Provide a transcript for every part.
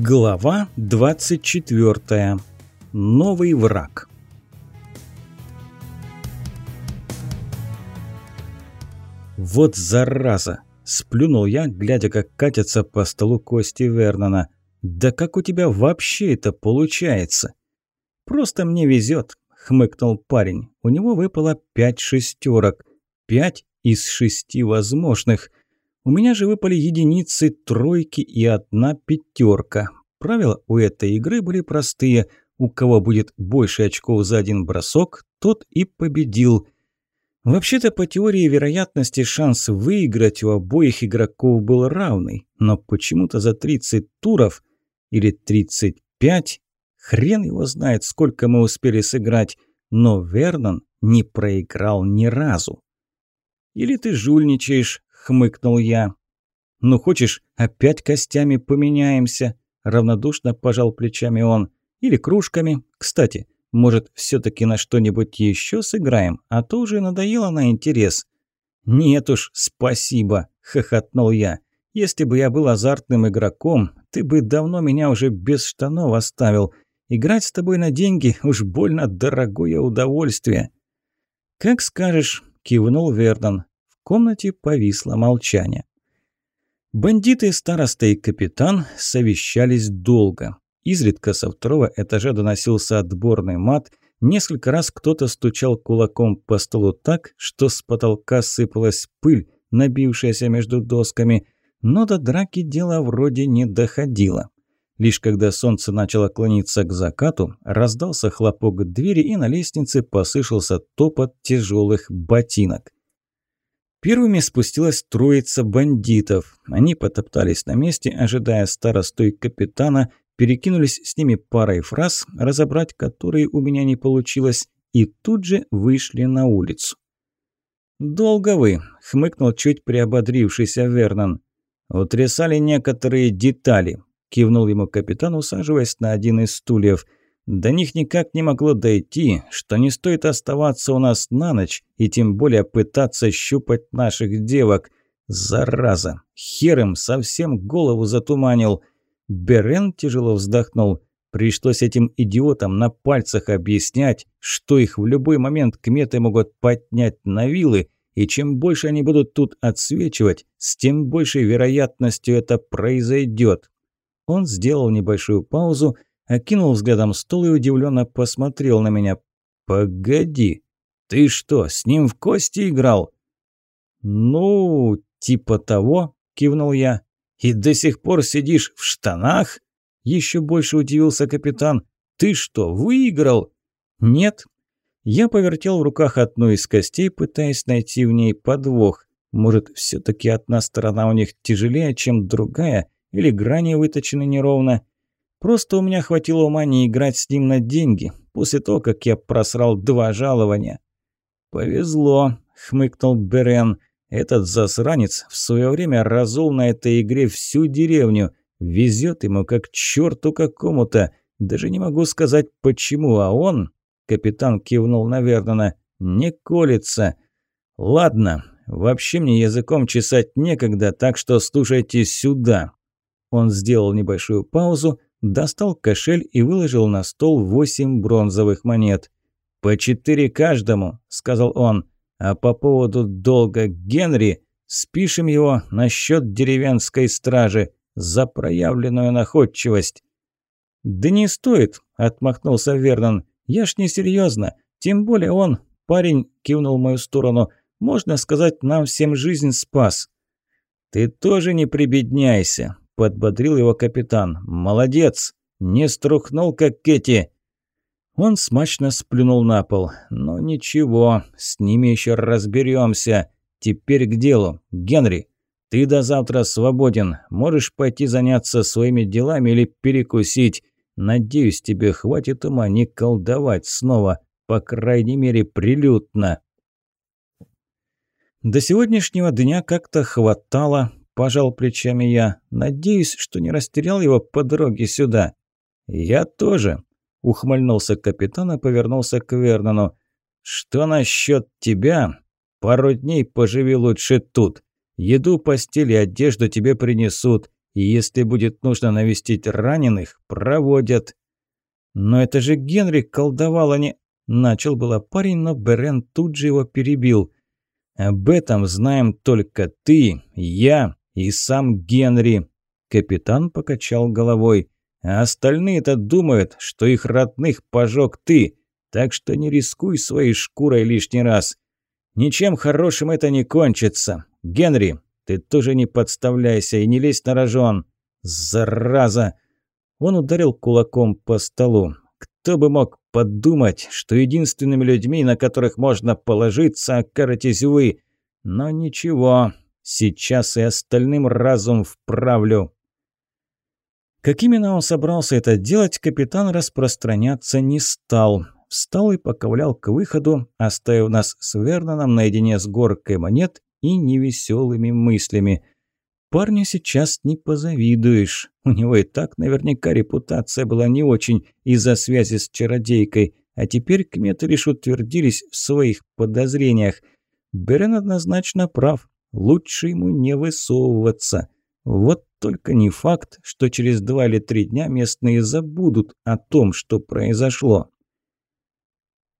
Глава 24. Новый враг. Вот зараза! Сплюнул я, глядя, как катятся по столу кости Вернона. Да как у тебя вообще это получается? Просто мне везет, хмыкнул парень. У него выпало пять шестерок. Пять из шести возможных. У меня же выпали единицы, тройки и одна пятерка. Правила у этой игры были простые. У кого будет больше очков за один бросок, тот и победил. Вообще-то, по теории вероятности, шанс выиграть у обоих игроков был равный. Но почему-то за 30 туров или 35, хрен его знает, сколько мы успели сыграть, но Вернон не проиграл ни разу. «Или ты жульничаешь?» Хмыкнул я. «Ну, хочешь, опять костями поменяемся?» Равнодушно пожал плечами он. «Или кружками. Кстати, может, все таки на что-нибудь еще сыграем? А то уже надоело на интерес». «Нет уж, спасибо», – хохотнул я. «Если бы я был азартным игроком, ты бы давно меня уже без штанов оставил. Играть с тобой на деньги уж больно дорогое удовольствие». «Как скажешь», – кивнул Вердон комнате повисло молчание. Бандиты, староста и капитан совещались долго. Изредка со второго этажа доносился отборный мат, несколько раз кто-то стучал кулаком по столу так, что с потолка сыпалась пыль, набившаяся между досками, но до драки дело вроде не доходило. Лишь когда солнце начало клониться к закату, раздался хлопок двери, и на лестнице послышался топот тяжелых ботинок. Первыми спустилась троица бандитов. Они потоптались на месте, ожидая старосту и капитана, перекинулись с ними парой фраз, разобрать которые у меня не получилось, и тут же вышли на улицу. «Долго вы», — хмыкнул чуть приободрившийся Вернон. «Утрясали некоторые детали», — кивнул ему капитан, усаживаясь на один из стульев — до них никак не могло дойти, что не стоит оставаться у нас на ночь и тем более пытаться щупать наших девок. Зараза! Хер им совсем голову затуманил. Берен тяжело вздохнул. Пришлось этим идиотам на пальцах объяснять, что их в любой момент кметы могут поднять на вилы, и чем больше они будут тут отсвечивать, с тем большей вероятностью это произойдет. Он сделал небольшую паузу, окинул взглядом стол и удивленно посмотрел на меня. «Погоди, ты что, с ним в кости играл?» «Ну, типа того», – кивнул я. «И до сих пор сидишь в штанах?» Еще больше удивился капитан. «Ты что, выиграл?» «Нет». Я повертел в руках одну из костей, пытаясь найти в ней подвох. Может, все таки одна сторона у них тяжелее, чем другая, или грани выточены неровно. Просто у меня хватило ума не играть с ним на деньги, после того, как я просрал два жалования. «Повезло», — хмыкнул Берен. «Этот засранец в свое время разул на этой игре всю деревню. Везет ему как черту какому-то. Даже не могу сказать, почему, а он...» Капитан кивнул на. «Не колется. Ладно, вообще мне языком чесать некогда, так что слушайте сюда». Он сделал небольшую паузу, достал кошель и выложил на стол восемь бронзовых монет. «По четыре каждому», – сказал он. «А по поводу долга Генри спишем его на счет деревенской стражи за проявленную находчивость». «Да не стоит», – отмахнулся Вернон. «Я ж не серьезно. Тем более он, парень, кивнул в мою сторону, можно сказать, нам всем жизнь спас». «Ты тоже не прибедняйся», подбодрил его капитан. «Молодец! Не струхнул, как Кэти!» Он смачно сплюнул на пол. «Но ничего, с ними еще разберемся. Теперь к делу. Генри, ты до завтра свободен. Можешь пойти заняться своими делами или перекусить. Надеюсь, тебе хватит ума не колдовать снова, по крайней мере, прилюдно». До сегодняшнего дня как-то хватало, Пожал плечами я. Надеюсь, что не растерял его по дороге сюда. Я тоже. Ухмыльнулся капитан и повернулся к Вернону. Что насчет тебя? Пару дней поживи лучше тут. Еду, постель и одежду тебе принесут. И если будет нужно навестить раненых, проводят. Но это же Генри колдовал, а не... Начал было парень, но Берен тут же его перебил. Об этом знаем только ты, я и сам Генри. Капитан покачал головой. А остальные-то думают, что их родных пожег ты. Так что не рискуй своей шкурой лишний раз. Ничем хорошим это не кончится. Генри, ты тоже не подставляйся и не лезь на рожон. Зараза! Он ударил кулаком по столу. Кто бы мог подумать, что единственными людьми, на которых можно положиться, окажетесь вы. Но ничего, сейчас и остальным разум вправлю. Как именно он собрался это делать, капитан распространяться не стал. Встал и поковылял к выходу, оставив нас с Верноном наедине с горкой монет и невеселыми мыслями. Парню сейчас не позавидуешь. У него и так наверняка репутация была не очень из-за связи с чародейкой, а теперь кметы лишь утвердились в своих подозрениях. Берен однозначно прав. Лучше ему не высовываться. Вот только не факт, что через два или три дня местные забудут о том, что произошло.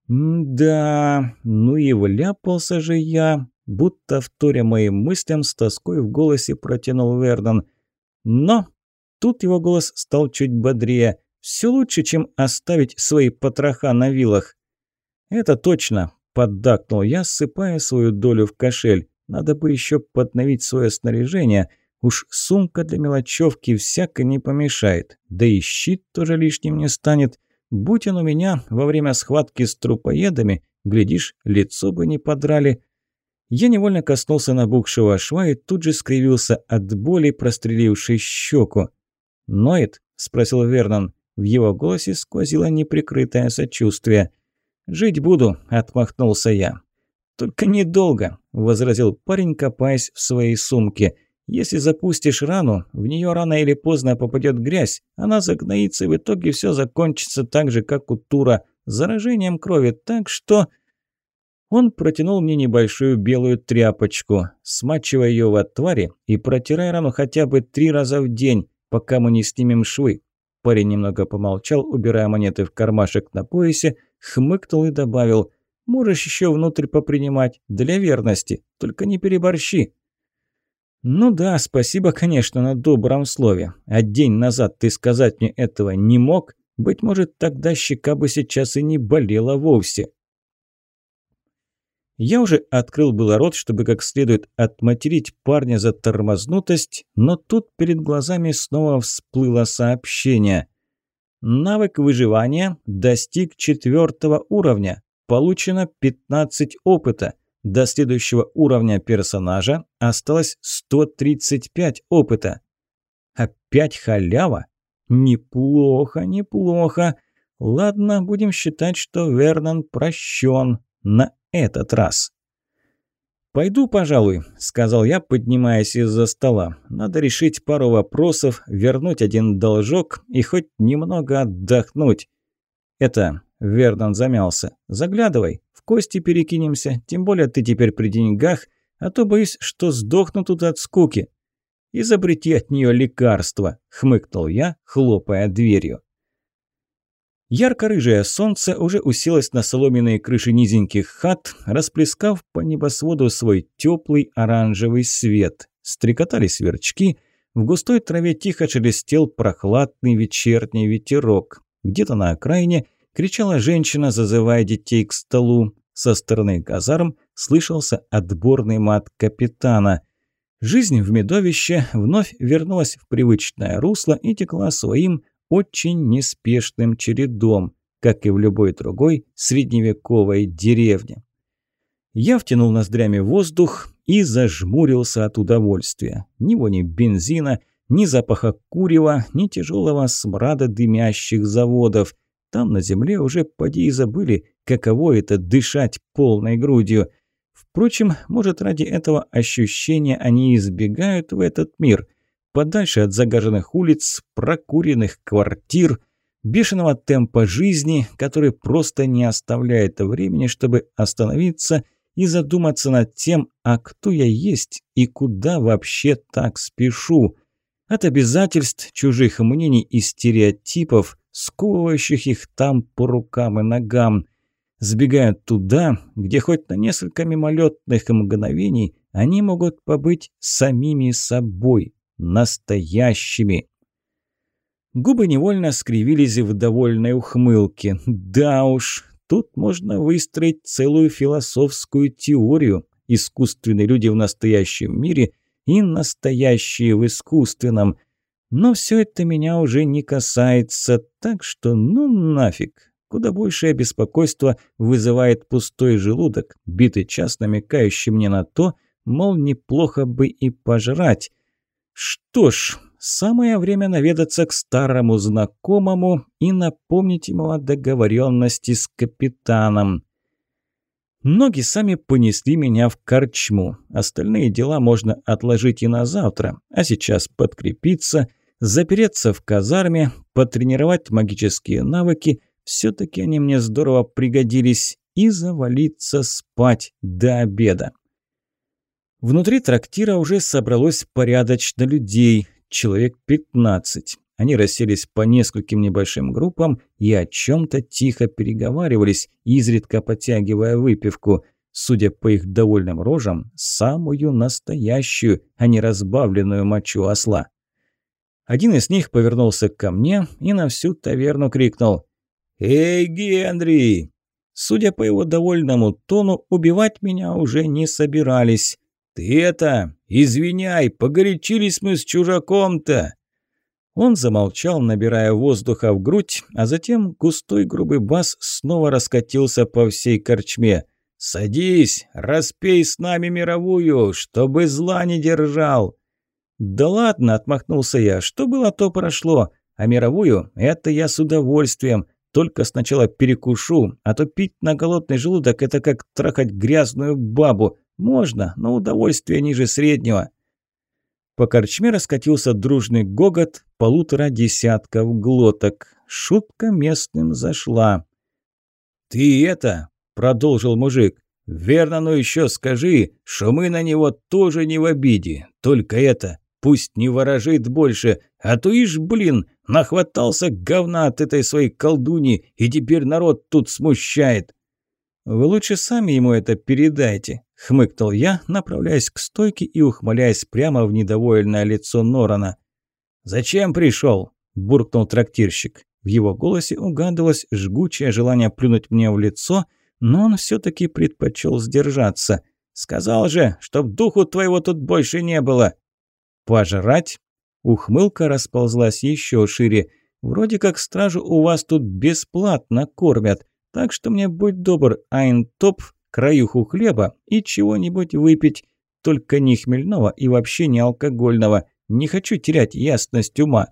«Да, ну и вляпался же я», будто вторя моим мыслям с тоской в голосе протянул Вердон. «Но...» Тут его голос стал чуть бодрее. «Все лучше, чем оставить свои потроха на вилах». «Это точно», – поддакнул я, ссыпая свою долю в кошель. «Надо бы еще подновить свое снаряжение. Уж сумка для мелочевки всяко не помешает. Да и щит тоже лишним не станет. Будь он у меня во время схватки с трупоедами, глядишь, лицо бы не подрали». Я невольно коснулся набухшего шва и тут же скривился от боли, прострелившей щеку. «Ноет?» – спросил Вернон. В его голосе сквозило неприкрытое сочувствие. «Жить буду», – отмахнулся я. «Только недолго», – возразил парень, копаясь в своей сумке. «Если запустишь рану, в нее рано или поздно попадет грязь, она загноится, и в итоге все закончится так же, как у Тура, заражением крови, так что...» Он протянул мне небольшую белую тряпочку, смачивая ее в отваре и протирая рану хотя бы три раза в день, пока мы не снимем швы. Парень немного помолчал, убирая монеты в кармашек на поясе, хмыкнул и добавил «Можешь еще внутрь попринимать, для верности, только не переборщи». «Ну да, спасибо, конечно, на добром слове. А день назад ты сказать мне этого не мог? Быть может, тогда щека бы сейчас и не болела вовсе». Я уже открыл было рот, чтобы как следует отматерить парня за тормознутость, но тут перед глазами снова всплыло сообщение. Навык выживания достиг четвертого уровня. Получено 15 опыта. До следующего уровня персонажа осталось 135 опыта. Опять халява? Неплохо, неплохо. Ладно, будем считать, что Вернон прощен на этот раз. «Пойду, пожалуй», – сказал я, поднимаясь из-за стола. «Надо решить пару вопросов, вернуть один должок и хоть немного отдохнуть». «Это...» – Вернон замялся. «Заглядывай, в кости перекинемся, тем более ты теперь при деньгах, а то боюсь, что сдохну тут от скуки». «Изобрети от нее лекарство», – хмыкнул я, хлопая дверью. Ярко-рыжее солнце уже уселось на соломенные крыши низеньких хат, расплескав по небосводу свой теплый оранжевый свет. Стрекотали сверчки, в густой траве тихо шелестел прохладный вечерний ветерок. Где-то на окраине кричала женщина, зазывая детей к столу. Со стороны казарм слышался отборный мат капитана. Жизнь в медовище вновь вернулась в привычное русло и текла своим очень неспешным чередом, как и в любой другой средневековой деревне. Я втянул ноздрями воздух и зажмурился от удовольствия. Ни вони бензина, ни запаха курева, ни тяжелого смрада дымящих заводов. Там на земле уже поди и забыли, каково это дышать полной грудью. Впрочем, может, ради этого ощущения они избегают в этот мир – подальше от загаженных улиц, прокуренных квартир, бешеного темпа жизни, который просто не оставляет времени, чтобы остановиться и задуматься над тем, а кто я есть и куда вообще так спешу. от обязательств, чужих мнений и стереотипов, сковывающих их там по рукам и ногам. Сбегают туда, где хоть на несколько мимолетных мгновений они могут побыть самими собой, настоящими. Губы невольно скривились в довольной ухмылке. Да уж, тут можно выстроить целую философскую теорию. Искусственные люди в настоящем мире и настоящие в искусственном. Но все это меня уже не касается, так что ну нафиг. Куда большее беспокойство вызывает пустой желудок, битый час намекающий мне на то, мол, неплохо бы и пожрать. Что ж, самое время наведаться к старому знакомому и напомнить ему о договоренности с капитаном. Ноги сами понесли меня в корчму. Остальные дела можно отложить и на завтра, а сейчас подкрепиться, запереться в казарме, потренировать магические навыки, все-таки они мне здорово пригодились, и завалиться спать до обеда. Внутри трактира уже собралось порядочно людей, человек 15. Они расселись по нескольким небольшим группам и о чем-то тихо переговаривались, изредка подтягивая выпивку. Судя по их довольным рожам, самую настоящую, а не разбавленную мочу осла. Один из них повернулся ко мне и на всю таверну крикнул «Эй, Генри!» Судя по его довольному тону, убивать меня уже не собирались. «Ты это, извиняй, погорячились мы с чужаком-то!» Он замолчал, набирая воздуха в грудь, а затем густой грубый бас снова раскатился по всей корчме. «Садись, распей с нами мировую, чтобы зла не держал!» «Да ладно!» – отмахнулся я. «Что было, то прошло. А мировую – это я с удовольствием. Только сначала перекушу, а то пить на голодный желудок – это как трахать грязную бабу. Можно, но удовольствие ниже среднего». По корчме раскатился дружный гогот полутора десятков глоток. Шутка местным зашла. «Ты это!» – продолжил мужик. «Верно, но еще скажи, что мы на него тоже не в обиде. Только это, пусть не ворожит больше, а то ишь, блин, нахватался говна от этой своей колдуни, и теперь народ тут смущает». «Вы лучше сами ему это передайте», – хмыкнул я, направляясь к стойке и ухмыляясь прямо в недовольное лицо Норана. «Зачем пришел?» – буркнул трактирщик. В его голосе угадывалось жгучее желание плюнуть мне в лицо, но он все-таки предпочел сдержаться. «Сказал же, чтоб духу твоего тут больше не было!» «Пожрать?» Ухмылка расползлась еще шире. «Вроде как стражу у вас тут бесплатно кормят. Так что мне будь добр, Айнтоп, краюху хлеба и чего-нибудь выпить. Только не хмельного и вообще не алкогольного. Не хочу терять ясность ума.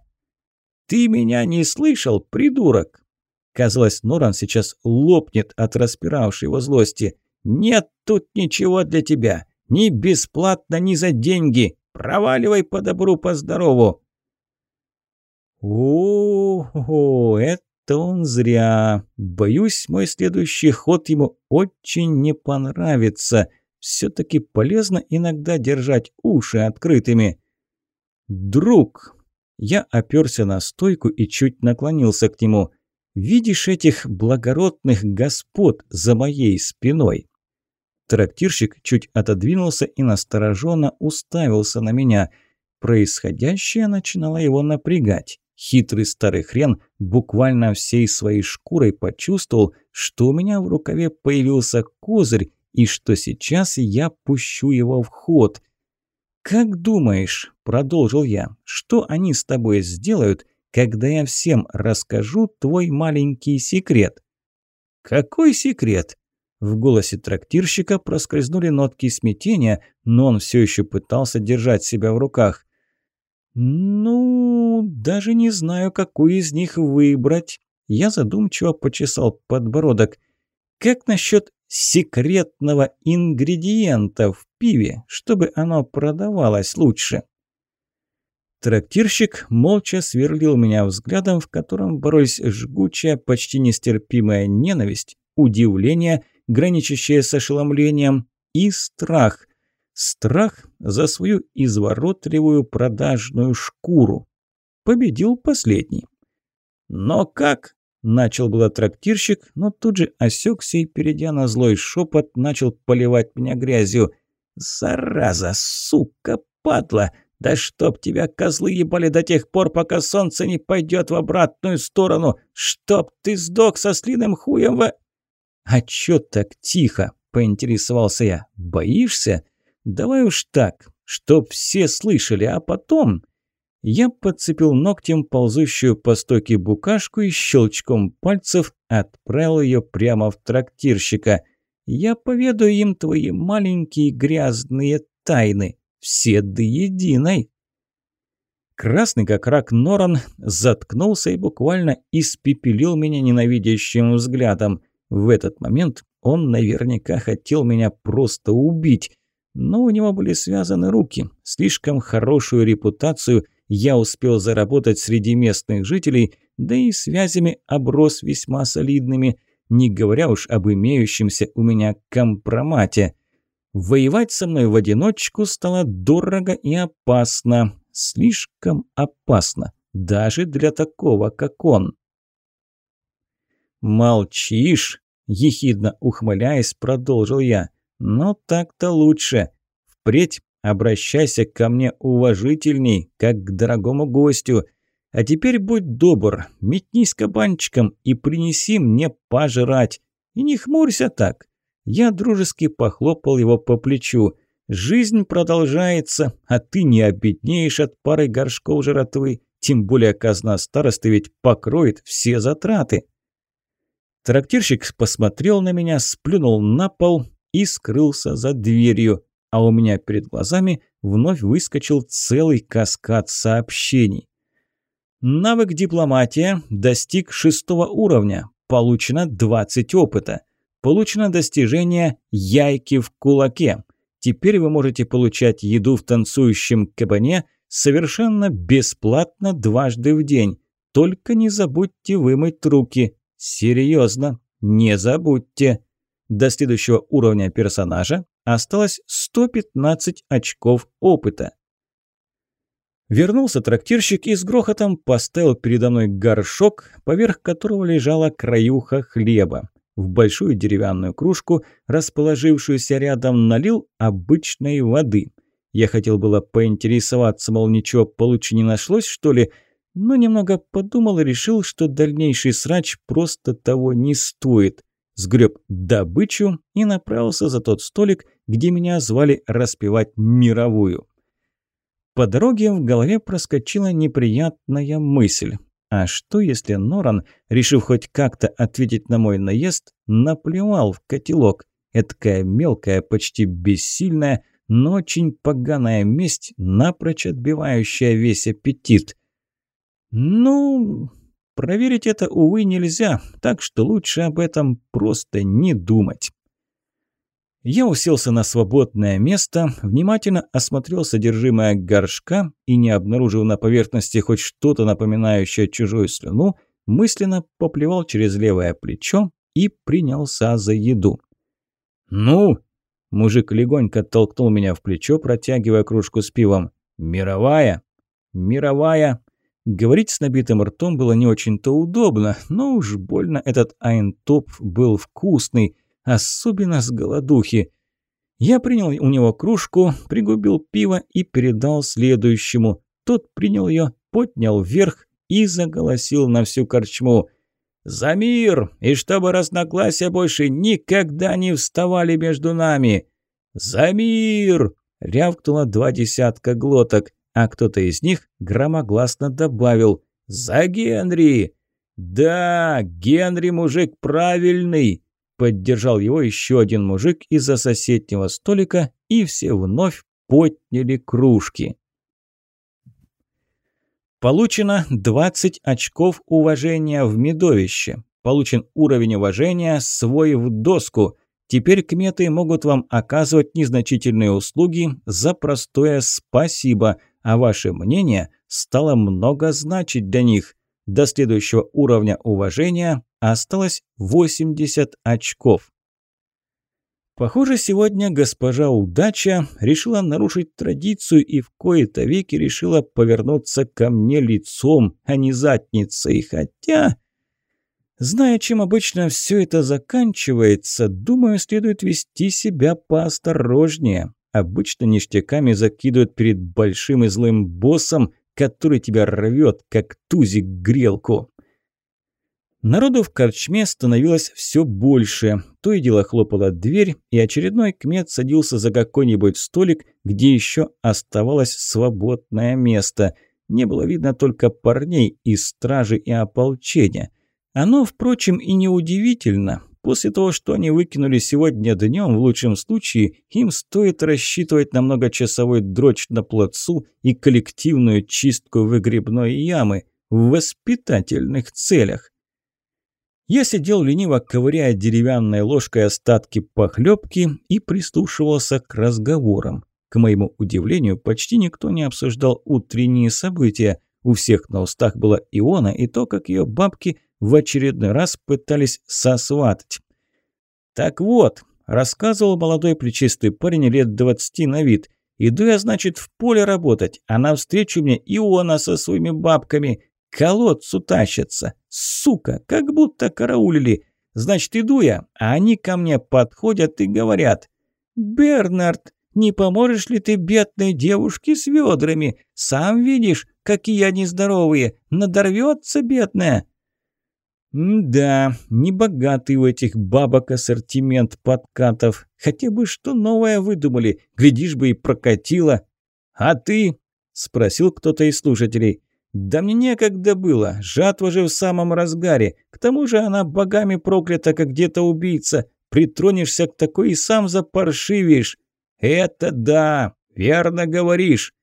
«Ты меня не слышал, придурок?» Казалось, Норан сейчас лопнет от распиравшей его злости. «Нет тут ничего для тебя. Ни бесплатно, ни за деньги. Проваливай по добру, по здорову». «О-о-о, это это он зря. Боюсь, мой следующий ход ему очень не понравится. Все-таки полезно иногда держать уши открытыми. «Друг!» Я оперся на стойку и чуть наклонился к нему. «Видишь этих благородных господ за моей спиной?» Трактирщик чуть отодвинулся и настороженно уставился на меня. Происходящее начинало его напрягать. Хитрый старый хрен буквально всей своей шкурой почувствовал, что у меня в рукаве появился козырь и что сейчас я пущу его в ход. «Как думаешь, — продолжил я, — что они с тобой сделают, когда я всем расскажу твой маленький секрет?» «Какой секрет?» В голосе трактирщика проскользнули нотки смятения, но он все еще пытался держать себя в руках. «Ну, даже не знаю, какую из них выбрать». Я задумчиво почесал подбородок. «Как насчет секретного ингредиента в пиве, чтобы оно продавалось лучше?» Трактирщик молча сверлил меня взглядом, в котором боролись жгучая, почти нестерпимая ненависть, удивление, граничащее с ошеломлением, и страх. Страх за свою изворотливую продажную шкуру. Победил последний. «Но как?» – начал было трактирщик, но тут же осекся и, перейдя на злой шепот, начал поливать меня грязью. «Зараза, сука, падла! Да чтоб тебя козлы ебали до тех пор, пока солнце не пойдет в обратную сторону! Чтоб ты сдох со слиным хуем в...» «А чё так тихо?» – поинтересовался я. «Боишься?» Давай уж так, чтоб все слышали, а потом... Я подцепил ногтем ползущую по стойке букашку и щелчком пальцев отправил ее прямо в трактирщика. Я поведаю им твои маленькие грязные тайны, все до единой. Красный как рак Норан заткнулся и буквально испепелил меня ненавидящим взглядом. В этот момент он наверняка хотел меня просто убить. Но у него были связаны руки. Слишком хорошую репутацию я успел заработать среди местных жителей, да и связями оброс весьма солидными, не говоря уж об имеющемся у меня компромате. Воевать со мной в одиночку стало дорого и опасно. Слишком опасно. Даже для такого, как он. «Молчишь?» – ехидно ухмыляясь, продолжил я. «Но так-то лучше. Впредь обращайся ко мне уважительней, как к дорогому гостю. А теперь будь добр, метнись кабанчиком и принеси мне пожрать. И не хмурься так». Я дружески похлопал его по плечу. «Жизнь продолжается, а ты не обеднеешь от пары горшков жратвы. Тем более казна старосты ведь покроет все затраты». Трактирщик посмотрел на меня, сплюнул на пол и скрылся за дверью, а у меня перед глазами вновь выскочил целый каскад сообщений. Навык дипломатия достиг шестого уровня, получено 20 опыта. Получено достижение «Яйки в кулаке». Теперь вы можете получать еду в танцующем кабане совершенно бесплатно дважды в день. Только не забудьте вымыть руки. Серьезно, не забудьте. До следующего уровня персонажа осталось 115 очков опыта. Вернулся трактирщик и с грохотом поставил передо мной горшок, поверх которого лежала краюха хлеба. В большую деревянную кружку, расположившуюся рядом, налил обычной воды. Я хотел было поинтересоваться, мол, ничего получше не нашлось, что ли, но немного подумал и решил, что дальнейший срач просто того не стоит сгреб добычу и направился за тот столик, где меня звали распевать мировую. По дороге в голове проскочила неприятная мысль. А что, если Норан, решив хоть как-то ответить на мой наезд, наплевал в котелок? Эдакая мелкая, почти бессильная, но очень поганая месть, напрочь отбивающая весь аппетит. Ну, Проверить это, увы, нельзя, так что лучше об этом просто не думать. Я уселся на свободное место, внимательно осмотрел содержимое горшка и, не обнаружив на поверхности хоть что-то напоминающее чужую слюну, мысленно поплевал через левое плечо и принялся за еду. «Ну?» – мужик легонько толкнул меня в плечо, протягивая кружку с пивом. «Мировая?» «Мировая», Говорить с набитым ртом было не очень-то удобно, но уж больно этот айнтоп был вкусный, особенно с голодухи. Я принял у него кружку, пригубил пиво и передал следующему. Тот принял ее, поднял вверх и заголосил на всю корчму. «За мир! И чтобы разногласия больше никогда не вставали между нами!» «За мир!» — рявкнуло два десятка глоток а кто-то из них громогласно добавил «За Генри!» «Да, Генри мужик правильный!» Поддержал его еще один мужик из-за соседнего столика, и все вновь подняли кружки. Получено 20 очков уважения в медовище. Получен уровень уважения «Свой в доску». Теперь кметы могут вам оказывать незначительные услуги за простое «спасибо», а ваше мнение стало много значить для них. До следующего уровня уважения осталось 80 очков. Похоже, сегодня госпожа Удача решила нарушить традицию и в кои-то веки решила повернуться ко мне лицом, а не задницей. Хотя, зная, чем обычно все это заканчивается, думаю, следует вести себя поосторожнее. Обычно ништяками закидывают перед большим и злым боссом, который тебя рвет, как тузик грелку. Народу в корчме становилось все больше. То и дело хлопала дверь, и очередной кмет садился за какой-нибудь столик, где еще оставалось свободное место. Не было видно только парней из стражи и ополчения. Оно, впрочем, и не удивительно. После того, что они выкинули сегодня днем, в лучшем случае, им стоит рассчитывать на многочасовой дрочь на плацу и коллективную чистку выгребной ямы в воспитательных целях. Я сидел лениво, ковыряя деревянной ложкой остатки похлебки и прислушивался к разговорам. К моему удивлению, почти никто не обсуждал утренние события. У всех на устах была Иона и то, как ее бабки в очередной раз пытались сосватать. «Так вот», – рассказывал молодой плечистый парень лет двадцати на вид, «иду я, значит, в поле работать, а навстречу мне Иона со своими бабками колодцу тащатся. Сука, как будто караулили. Значит, иду я, а они ко мне подходят и говорят. «Бернард, не поможешь ли ты бедной девушке с ведрами? Сам видишь, какие они здоровые. Надорвется бедная». «Да, небогатый у этих бабок ассортимент подкатов. Хотя бы что новое выдумали, глядишь бы и прокатило». «А ты?» – спросил кто-то из слушателей. «Да мне некогда было, жатва же в самом разгаре. К тому же она богами проклята, как где-то убийца. Притронешься к такой и сам запаршивишь». «Это да, верно говоришь».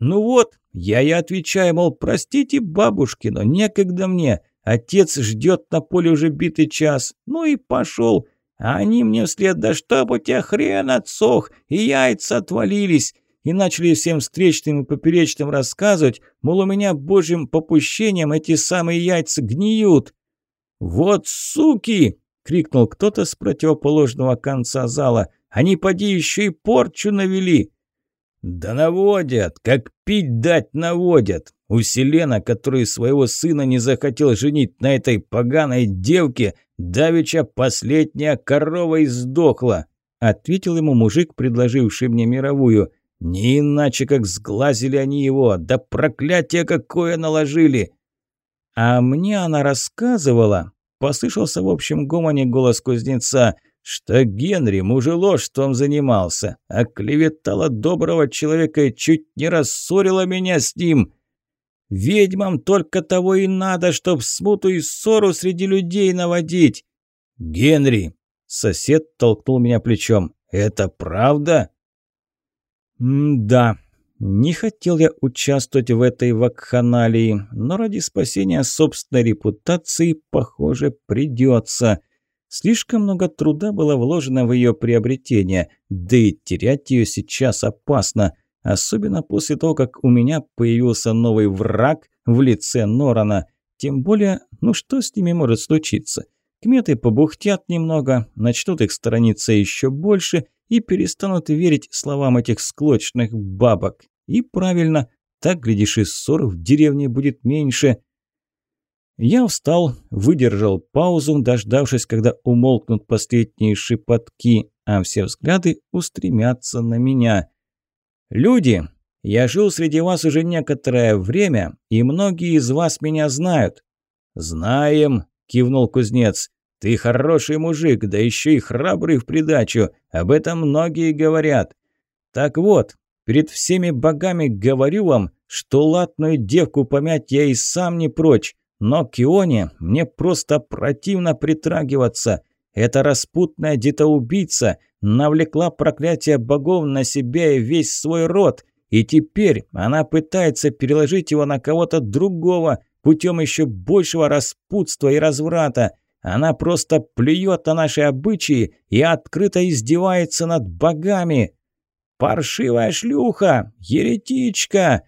«Ну вот, я и отвечаю, мол, простите бабушки, но некогда мне. Отец ждет на поле уже битый час. Ну и пошел. А они мне вслед, да чтоб у тебя хрен отсох, и яйца отвалились и начали всем встречным и поперечным рассказывать, мол, у меня божьим попущением эти самые яйца гниют. «Вот суки!» – крикнул кто-то с противоположного конца зала. «Они поди еще и порчу навели!» «Да наводят! Как пить дать наводят! У Селена, который своего сына не захотел женить на этой поганой девке, давеча последняя корова издохла!» – ответил ему мужик, предложивший мне мировую. Не иначе, как сглазили они его, да проклятие какое наложили. А мне она рассказывала, послышался в общем гомоне голос кузнеца, что Генри мужеложством занимался, а клеветала доброго человека и чуть не рассорила меня с ним. Ведьмам только того и надо, чтоб смуту и ссору среди людей наводить. Генри, сосед толкнул меня плечом, это правда? М-да, не хотел я участвовать в этой вакханалии, но ради спасения собственной репутации, похоже, придется. Слишком много труда было вложено в ее приобретение, да и терять ее сейчас опасно, особенно после того, как у меня появился новый враг в лице Норана. Тем более, ну что с ними может случиться? Кметы побухтят немного, начнут их сторониться еще больше – и перестанут верить словам этих склочных бабок. И правильно, так, глядишь, и ссор в деревне будет меньше. Я встал, выдержал паузу, дождавшись, когда умолкнут последние шепотки, а все взгляды устремятся на меня. «Люди, я жил среди вас уже некоторое время, и многие из вас меня знают». «Знаем», – кивнул кузнец. Ты хороший мужик, да еще и храбрый в придачу. Об этом многие говорят. Так вот, перед всеми богами говорю вам, что латную девку помять я и сам не прочь. Но к Ионе мне просто противно притрагиваться. Эта распутная детоубийца навлекла проклятие богов на себя и весь свой род. И теперь она пытается переложить его на кого-то другого путем еще большего распутства и разврата. Она просто плюет на наши обычаи и открыто издевается над богами. Паршивая шлюха! Еретичка!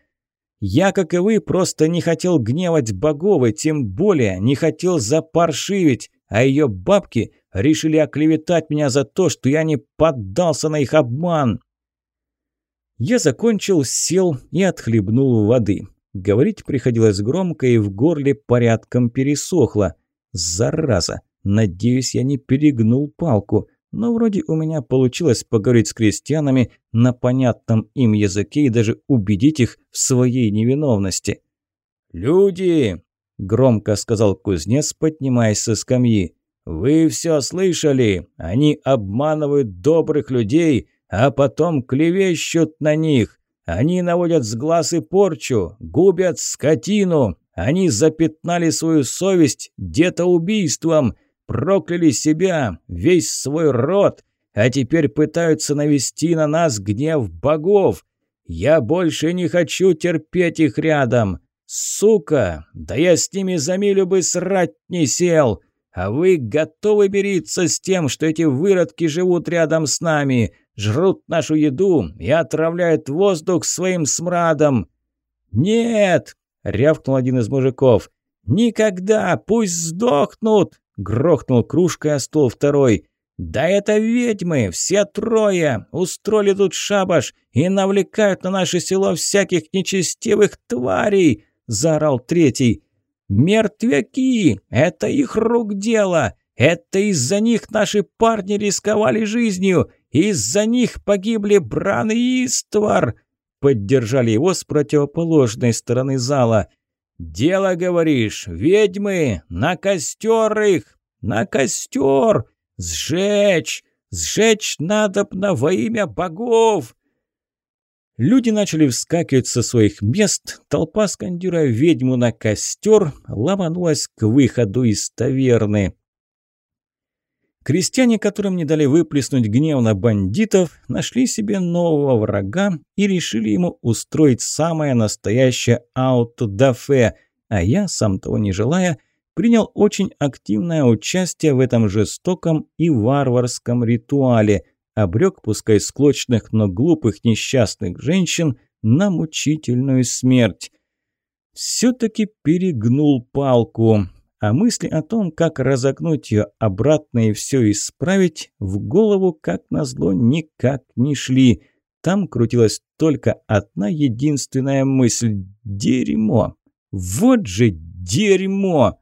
Я, как и вы, просто не хотел гневать богов тем более не хотел запаршивить, а ее бабки решили оклеветать меня за то, что я не поддался на их обман. Я закончил, сел и отхлебнул воды. Говорить приходилось громко и в горле порядком пересохло. Зараза! Надеюсь, я не перегнул палку. Но вроде у меня получилось поговорить с крестьянами на понятном им языке и даже убедить их в своей невиновности. «Люди!» – громко сказал кузнец, поднимаясь со скамьи. «Вы все слышали? Они обманывают добрых людей, а потом клевещут на них. Они наводят с глаз и порчу, губят скотину. Они запятнали свою совесть детоубийством, прокляли себя, весь свой род, а теперь пытаются навести на нас гнев богов. Я больше не хочу терпеть их рядом. Сука, да я с ними за милю бы срать не сел. А вы готовы мириться с тем, что эти выродки живут рядом с нами, жрут нашу еду и отравляют воздух своим смрадом?» «Нет!» — рявкнул один из мужиков. «Никогда! Пусть сдохнут!» — грохнул кружкой о стол второй. «Да это ведьмы! Все трое! Устроили тут шабаш и навлекают на наше село всяких нечестивых тварей!» — заорал третий. «Мертвяки! Это их рук дело! Это из-за них наши парни рисковали жизнью! Из-за них погибли Бран и Иствар!» Поддержали его с противоположной стороны зала. «Дело, говоришь, ведьмы! На костер их! На костер! Сжечь! Сжечь надобно во имя богов!» Люди начали вскакивать со своих мест, толпа, скандируя ведьму на костер, ломанулась к выходу из таверны. Крестьяне, которым не дали выплеснуть гнев на бандитов, нашли себе нового врага и решили ему устроить самое настоящее аутодафе, а я, сам того не желая, принял очень активное участие в этом жестоком и варварском ритуале – обрек, пускай склочных, но глупых несчастных женщин на мучительную смерть. Все-таки перегнул палку, а мысли о том, как разогнуть ее обратно и все исправить, в голову, как назло, никак не шли. Там крутилась только одна единственная мысль – дерьмо. Вот же дерьмо!